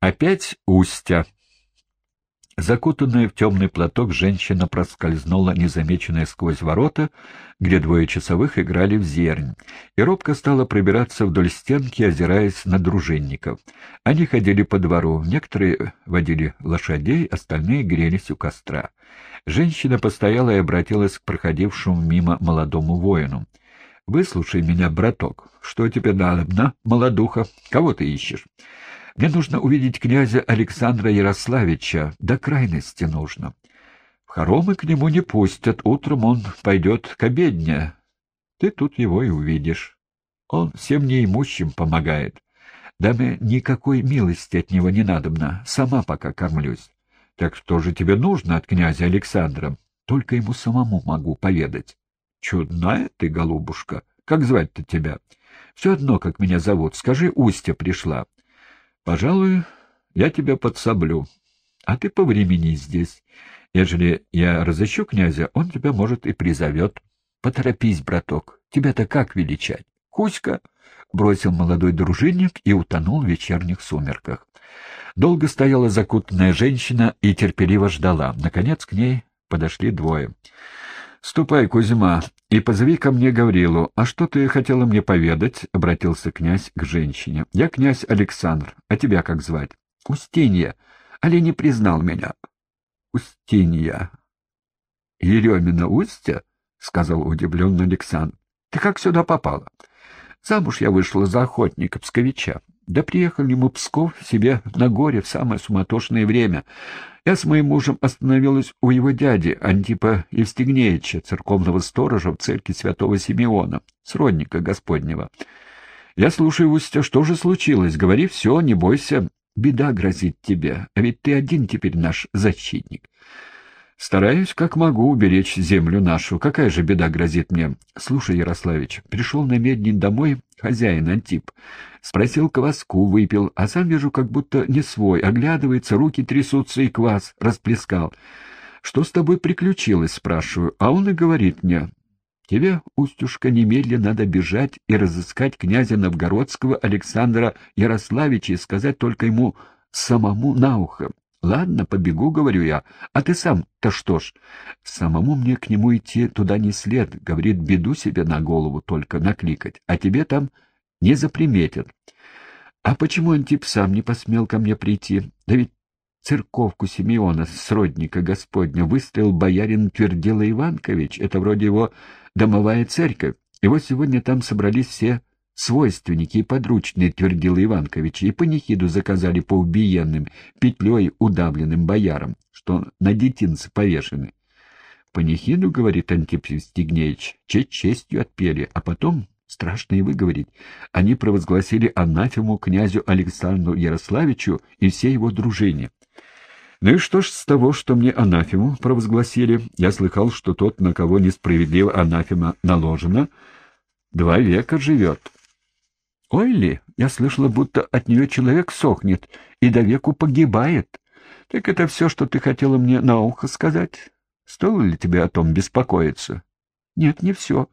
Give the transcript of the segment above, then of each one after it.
Опять Устя. Закутанная в темный платок женщина проскользнула, незамеченная сквозь ворота, где двое часовых играли в зернь, и робко стала пробираться вдоль стенки, озираясь на дружинников. Они ходили по двору, некоторые водили лошадей, остальные грелись у костра. Женщина постояла и обратилась к проходившему мимо молодому воину. — Выслушай меня, браток. Что тебе надо, молодуха? Кого ты ищешь? Мне нужно увидеть князя Александра Ярославича, до крайности нужно. В хоромы к нему не пустят, утром он пойдет к обедне. Ты тут его и увидишь. Он всем неимущим помогает. Даме никакой милости от него не надобно, сама пока кормлюсь. Так что же тебе нужно от князя Александра? Только ему самому могу поведать. Чудная ты, голубушка. Как звать-то тебя? Все одно, как меня зовут. Скажи, Устья пришла. Пожалуй, я тебя подсоблю, а ты повремени здесь. Ежели я разыщу князя, он тебя, может, и призовет. Поторопись, браток, тебя-то как величать? Кузька! — бросил молодой дружинник и утонул в вечерних сумерках. Долго стояла закутанная женщина и терпеливо ждала. Наконец к ней подошли двое. — Ступай, Кузьма, и позови ко мне Гаврилу. А что ты хотела мне поведать? — обратился князь к женщине. — Я князь Александр. А тебя как звать? — Устинья. Али не признал меня. — Устинья. — Еремина Устья? — сказал удивленно Александр. — Ты как сюда попала? — Замуж я вышла за охотника Псковича. Да приехали мы в Псков себе на горе в самое суматошное время. Я с моим мужем остановилась у его дяди, Антипа Евстигнеевича, церковного сторожа в церкви святого Симеона, сродника Господнего. Я слушаю, Устя, что же случилось? Говори все, не бойся. Беда грозит тебе, а ведь ты один теперь наш защитник. Стараюсь, как могу, уберечь землю нашу. Какая же беда грозит мне? Слушай, Ярославич, пришел на меднин домой хозяин Антип. Спросил кваску, выпил, а сам вижу, как будто не свой. Оглядывается, руки трясутся и квас расплескал. Что с тобой приключилось, спрашиваю, а он и говорит мне. Тебе, Устюшка, немедленно надо бежать и разыскать князя Новгородского Александра Ярославича и сказать только ему самому на ухо. Ладно, побегу, говорю я. А ты сам-то что ж? Самому мне к нему идти туда не след. Говорит, беду себе на голову только накликать. А тебе там не заприметят. А почему Антип сам не посмел ко мне прийти? Да ведь церковку Симеона, сродника Господня, выстрелил боярин Твердила Иванкович. Это вроде его домовая церковь. И вот сегодня там собрались все свойственники и подручные, твердил Иванкович, и панихиду заказали по убиенным, петлей удавленным боярам, что на детинце повешены. Панихиду, говорит Антипий Стигнеевич, честь честью отпели, а потом, страшно и выговорить, они провозгласили анафему князю Александру Ярославичу и всей его дружине. Ну и что ж с того, что мне анафему провозгласили? Я слыхал, что тот, на кого несправедливо анафема наложена, два века живет. Ой ли, я слышала, будто от нее человек сохнет и до веку погибает. Так это все, что ты хотела мне на ухо сказать? Стоило ли тебе о том беспокоиться? Нет, не все.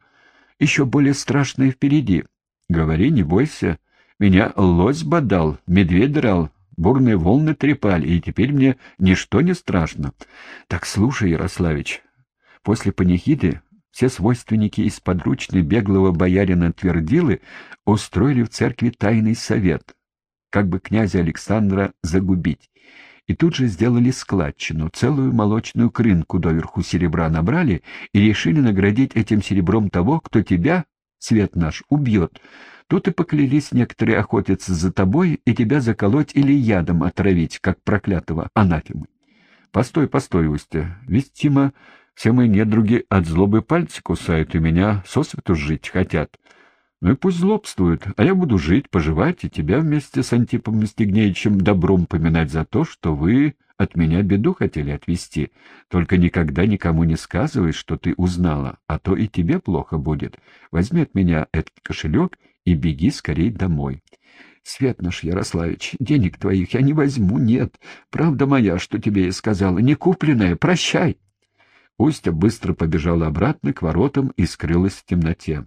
Еще более страшное впереди. Говори, не бойся. Меня лось бодал, медведь драл, бурные волны трепали, и теперь мне ничто не страшно. Так слушай, Ярославич, после панихиды все свойственники из подручной беглого боярина Твердилы устроили в церкви тайный совет, как бы князя Александра загубить. И тут же сделали складчину, целую молочную крынку доверху серебра набрали и решили наградить этим серебром того, кто тебя, свет наш, убьет. Тут и поклялись некоторые охотиться за тобой и тебя заколоть или ядом отравить, как проклятого анафемы. Постой, постой, Устя, ведь Тима все мои недруги от злобы пальцы кусают и меня сосвету жить хотят. Ну и пусть злобствуют, а я буду жить, поживать и тебя вместе с Антипом Стегнеевичем добром поминать за то, что вы от меня беду хотели отвести. Только никогда никому не сказывай, что ты узнала, а то и тебе плохо будет. Возьми от меня этот кошелек и беги скорей домой. Свет наш, Ярославич, денег твоих я не возьму, нет. Правда моя, что тебе я сказала, не купленная, прощай. Устья быстро побежала обратно к воротам и скрылась в темноте.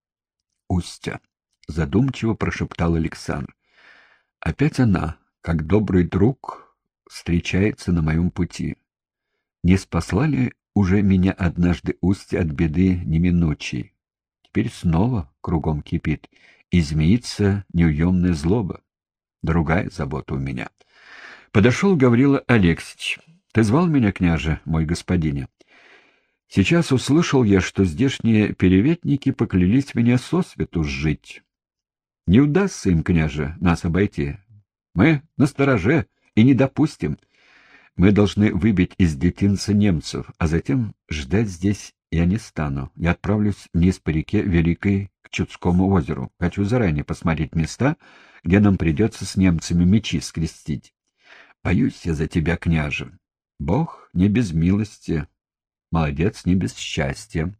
— Устья! — задумчиво прошептал Александр. — Опять она, как добрый друг встречается на моем пути. Не спасла ли уже меня однажды устье от беды неминучей? Теперь снова кругом кипит, измеится неуемная злоба. Другая забота у меня. Подошел Гаврила Алексич. Ты звал меня, княже, мой господине? Сейчас услышал я, что здешние переветники поклялись меня сосвету сжить. Не удастся им, княже, нас обойти. Мы на стороже и не допустим. Мы должны выбить из детинца немцев, а затем ждать здесь я не стану. Я отправлюсь вниз по реке Великой к Чудскому озеру. Хочу заранее посмотреть места, где нам придется с немцами мечи скрестить. Боюсь я за тебя, княже. Бог не без милости, молодец не без счастья.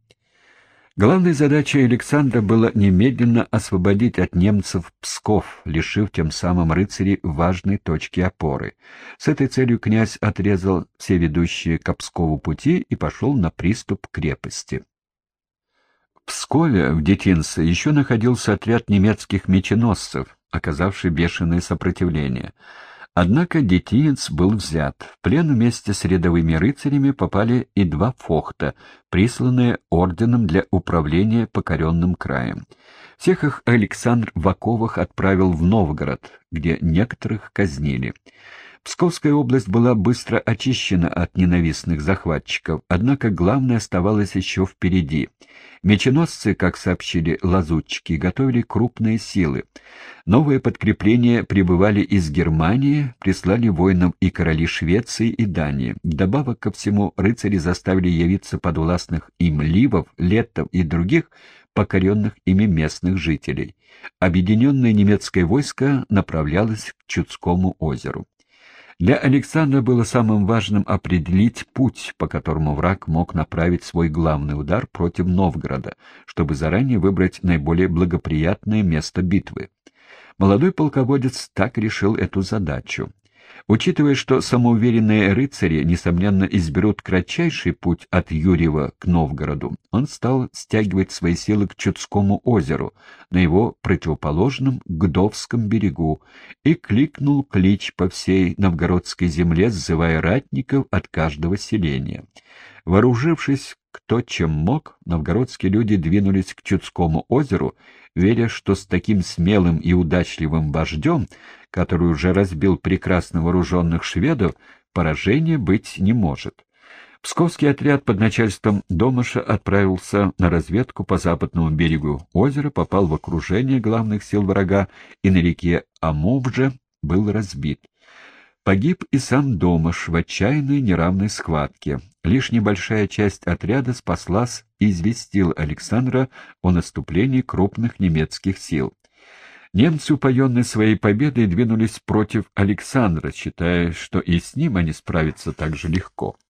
Главной задачей Александра было немедленно освободить от немцев Псков, лишив тем самым рыцарей важной точки опоры. С этой целью князь отрезал все ведущие к Пскову пути и пошел на приступ крепости. В Пскове, в Детинце, еще находился отряд немецких меченосцев, оказавший бешеное сопротивление — Однако детинец был взят. В плен вместе с рядовыми рыцарями попали и два фохта, присланные орденом для управления покоренным краем. Всех их Александр Ваковых отправил в Новгород, где некоторых казнили. Псковская область была быстро очищена от ненавистных захватчиков, однако главное оставалось еще впереди. Меченосцы, как сообщили лазутчики, готовили крупные силы. Новые подкрепления прибывали из Германии, прислали воинам и короли Швеции и Дании. Добавок ко всему, рыцари заставили явиться подвластных им ливов, леттов и других, покоренных ими местных жителей. Объединенное немецкое войско направлялось к Чудскому озеру. Для Александра было самым важным определить путь, по которому враг мог направить свой главный удар против Новгорода, чтобы заранее выбрать наиболее благоприятное место битвы. Молодой полководец так решил эту задачу. Учитывая, что самоуверенные рыцари, несомненно, изберут кратчайший путь от Юрьева к Новгороду, он стал стягивать свои силы к Чудскому озеру, на его противоположном Гдовском берегу, и кликнул клич по всей новгородской земле, сзывая ратников от каждого селения. Вооружившись кто чем мог, новгородские люди двинулись к Чудскому озеру, веря, что с таким смелым и удачливым вождем, который уже разбил прекрасно вооруженных шведов, поражения быть не может. Псковский отряд под начальством Домыша отправился на разведку по западному берегу озера, попал в окружение главных сил врага и на реке Амувже был разбит. Погиб и сам Домыш в отчаянной неравной схватке. Лишь небольшая часть отряда спаслась и известил Александра о наступлении крупных немецких сил. Немцы, упоенные своей победой, двинулись против Александра, считая, что и с ним они справятся так же легко.